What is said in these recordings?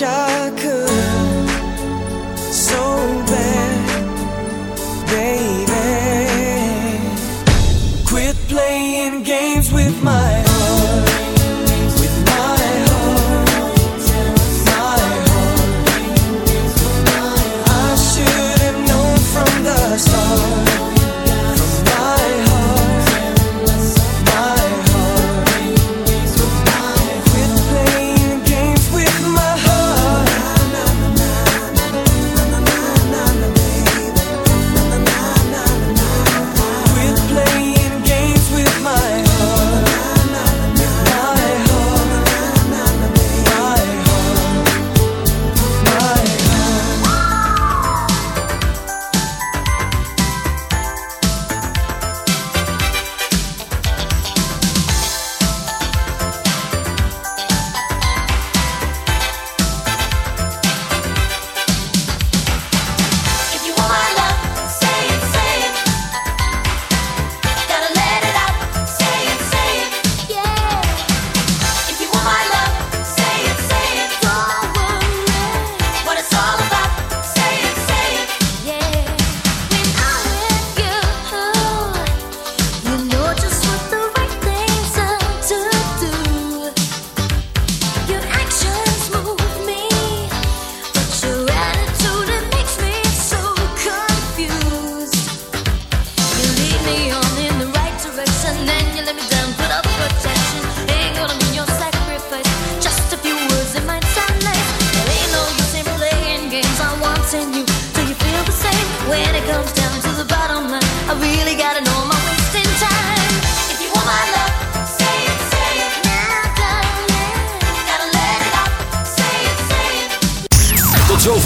shock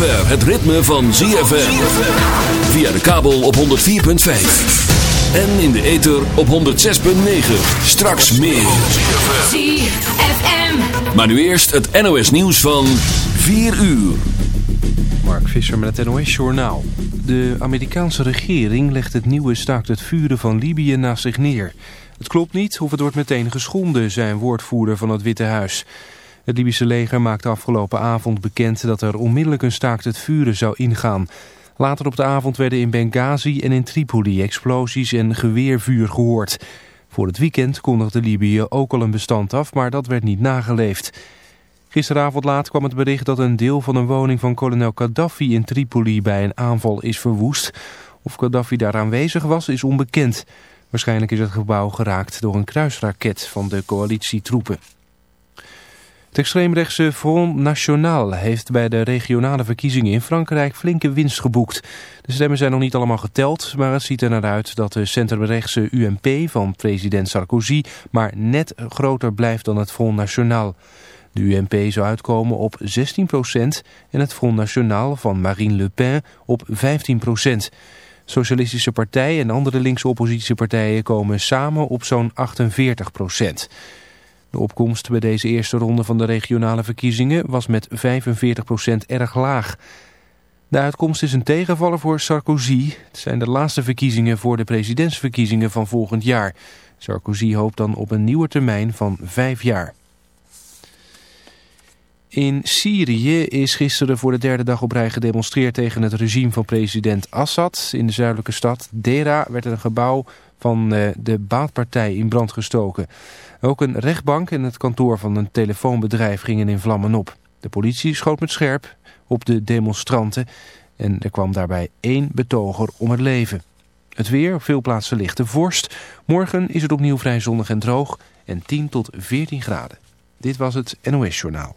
het ritme van ZFM. Via de kabel op 104.5. En in de ether op 106.9. Straks meer. ZFM. Maar nu eerst het NOS nieuws van 4 uur. Mark Visser met het NOS Journaal. De Amerikaanse regering legt het nieuwe staakt het vuren van Libië naast zich neer. Het klopt niet of het wordt meteen geschonden, zei een woordvoerder van het Witte Huis. Het Libische leger maakte afgelopen avond bekend dat er onmiddellijk een staakt het vuren zou ingaan. Later op de avond werden in Benghazi en in Tripoli explosies en geweervuur gehoord. Voor het weekend kondigde Libië ook al een bestand af, maar dat werd niet nageleefd. Gisteravond laat kwam het bericht dat een deel van een woning van kolonel Gaddafi in Tripoli bij een aanval is verwoest. Of Gaddafi daar aanwezig was is onbekend. Waarschijnlijk is het gebouw geraakt door een kruisraket van de coalitietroepen. Het extreemrechtse Front National heeft bij de regionale verkiezingen in Frankrijk flinke winst geboekt. De stemmen zijn nog niet allemaal geteld, maar het ziet er naar uit dat de centrumrechtse UMP van president Sarkozy maar net groter blijft dan het Front National. De UMP zou uitkomen op 16% en het Front National van Marine Le Pen op 15%. Socialistische Partij en andere linkse oppositiepartijen komen samen op zo'n 48%. De opkomst bij deze eerste ronde van de regionale verkiezingen was met 45% erg laag. De uitkomst is een tegenvaller voor Sarkozy. Het zijn de laatste verkiezingen voor de presidentsverkiezingen van volgend jaar. Sarkozy hoopt dan op een nieuwe termijn van vijf jaar. In Syrië is gisteren voor de derde dag op rij gedemonstreerd tegen het regime van president Assad. In de zuidelijke stad Dera werd een gebouw van eh, de baatpartij in brand gestoken. Ook een rechtbank en het kantoor van een telefoonbedrijf gingen in vlammen op. De politie schoot met scherp op de demonstranten en er kwam daarbij één betoger om het leven. Het weer, op veel plaatsen lichte vorst. Morgen is het opnieuw vrij zonnig en droog en 10 tot 14 graden. Dit was het NOS Journaal.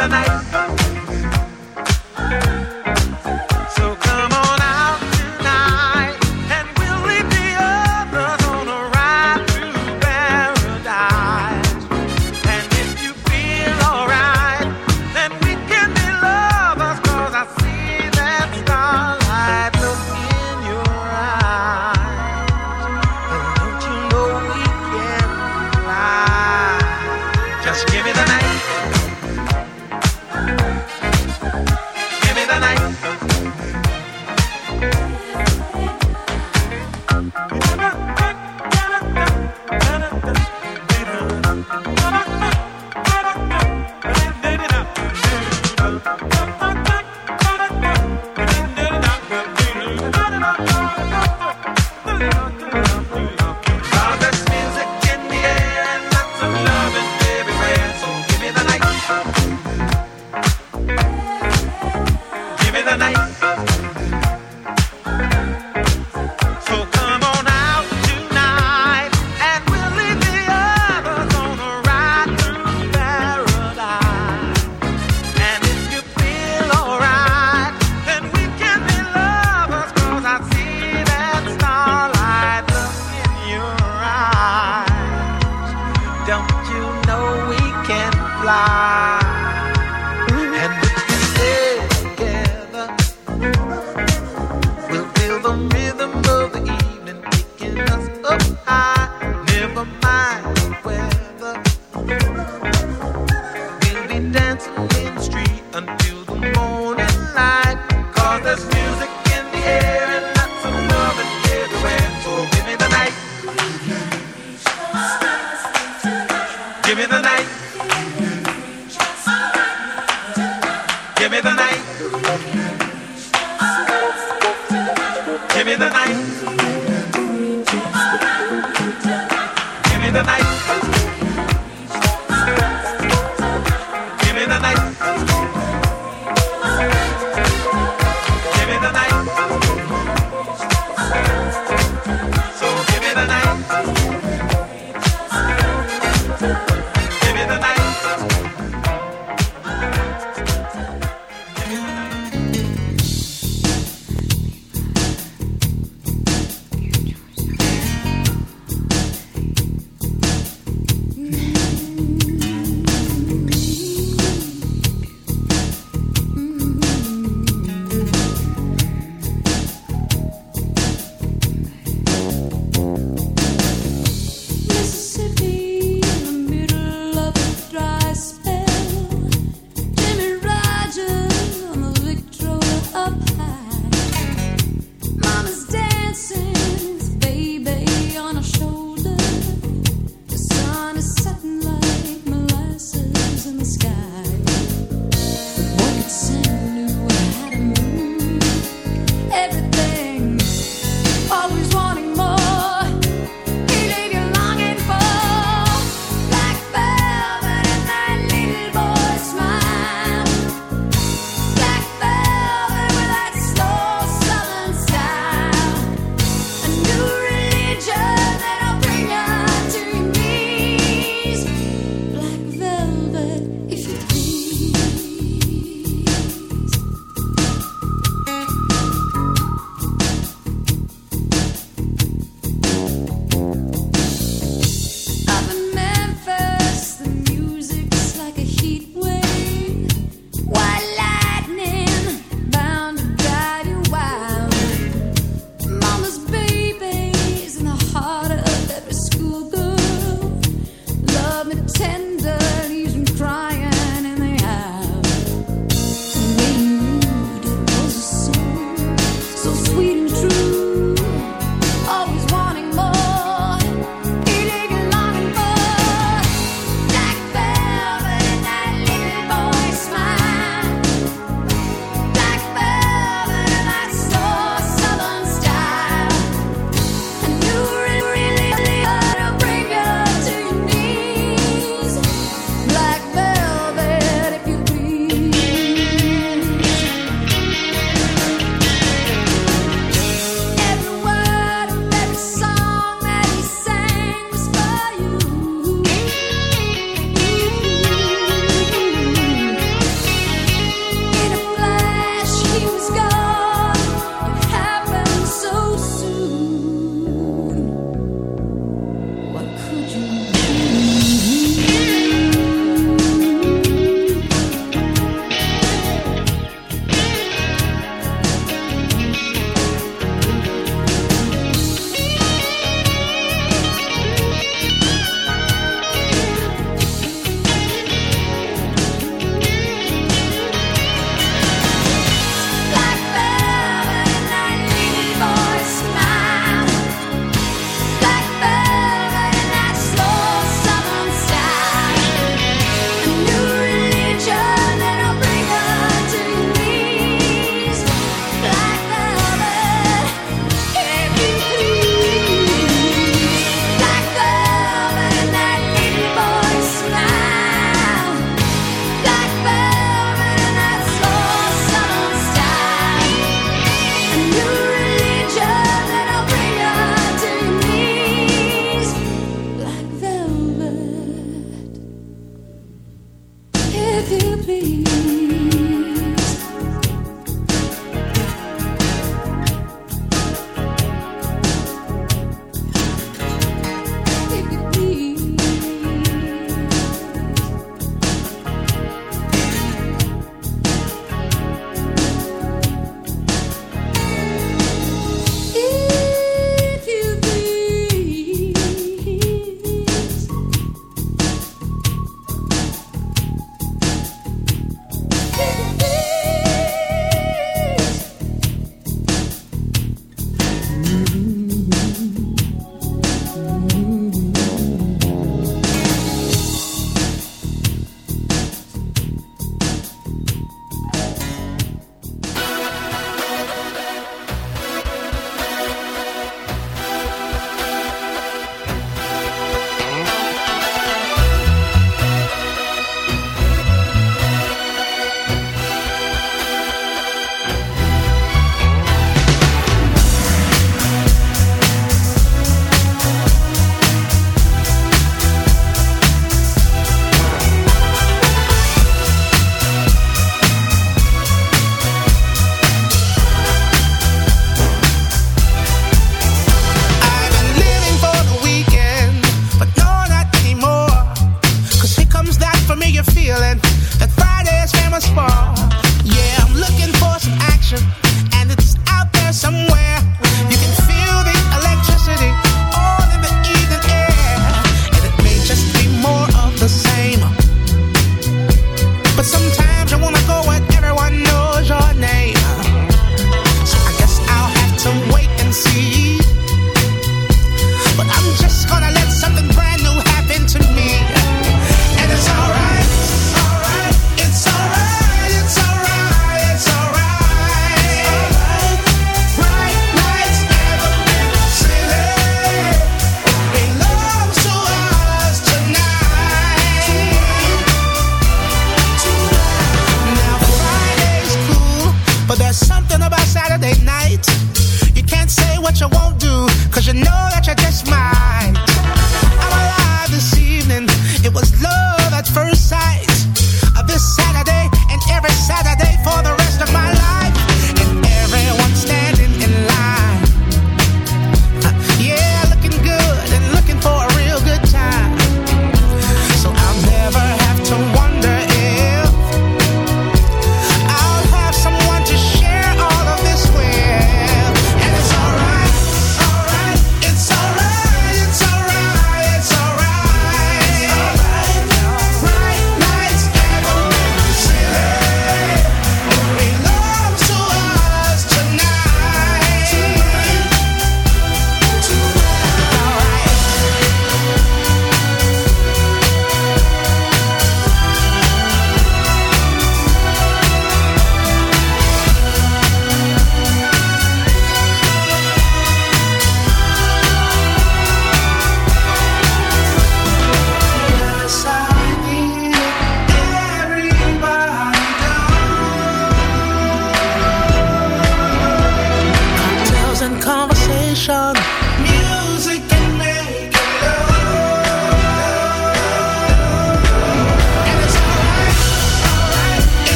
the night.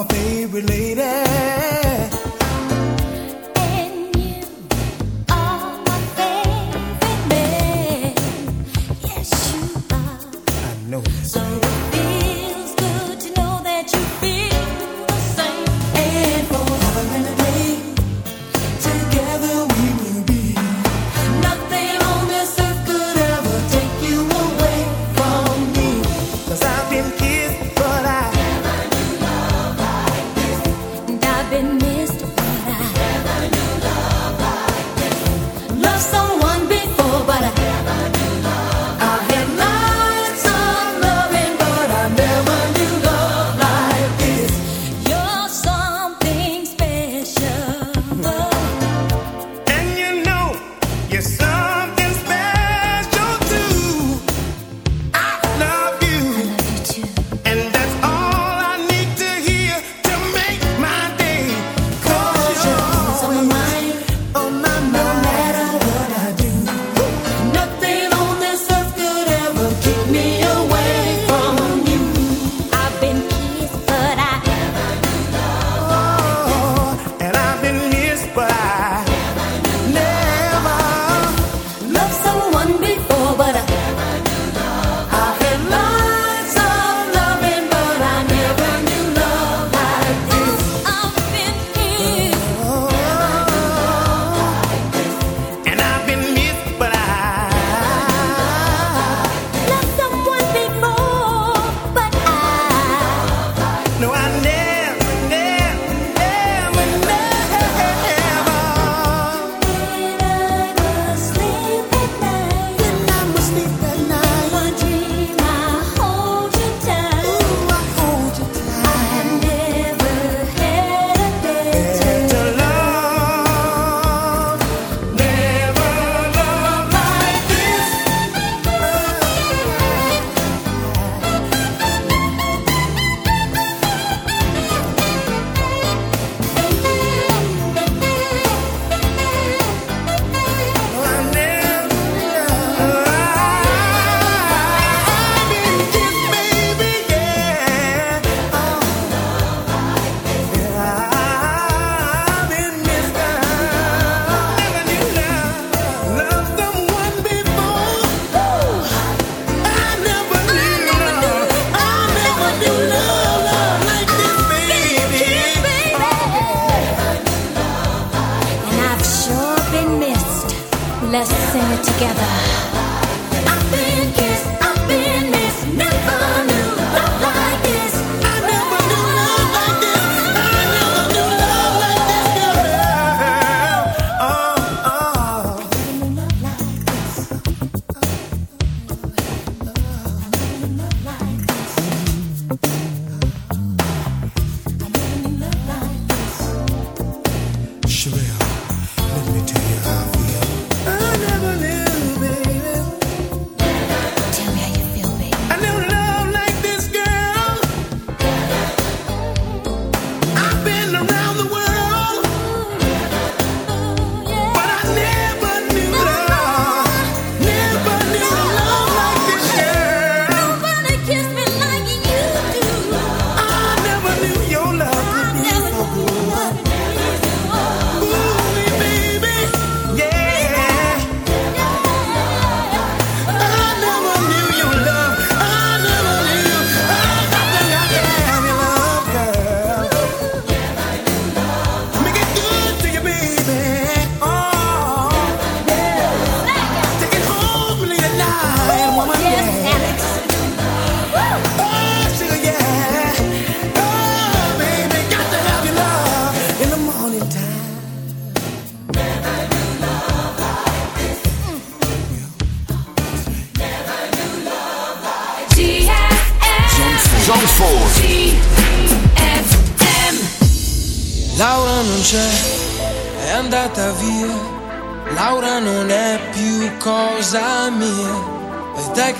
my favorite lady.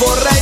borra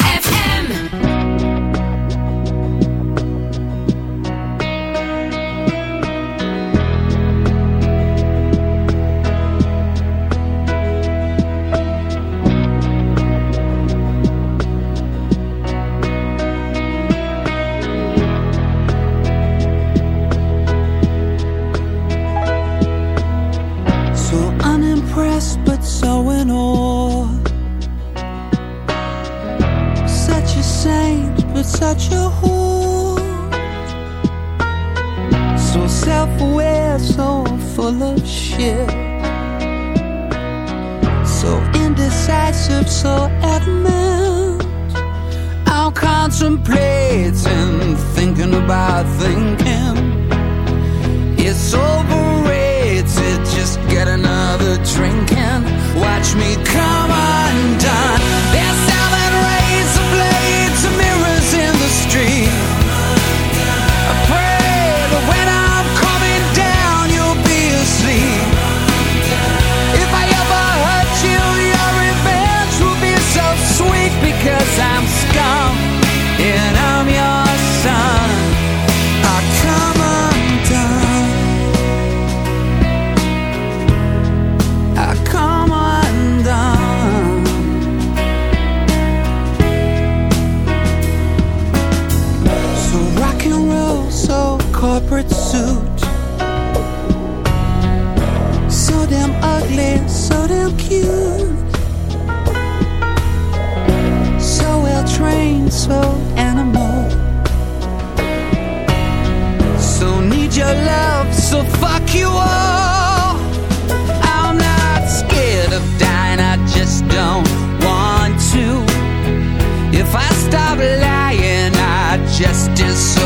justice.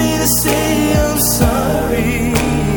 Zonlicht door de wolken heen.